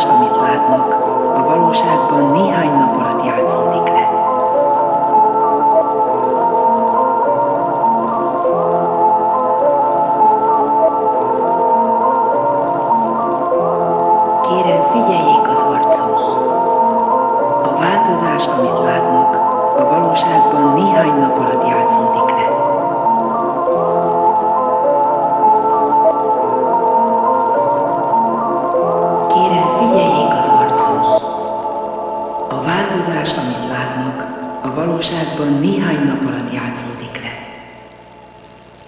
változás, amit látnak, a valóságban néhány nap alatt játszódik le. Kérem, figyeljék az arcom. A változás, amit látnak, a valóságban Látnak, a valóságban néhány nap alatt.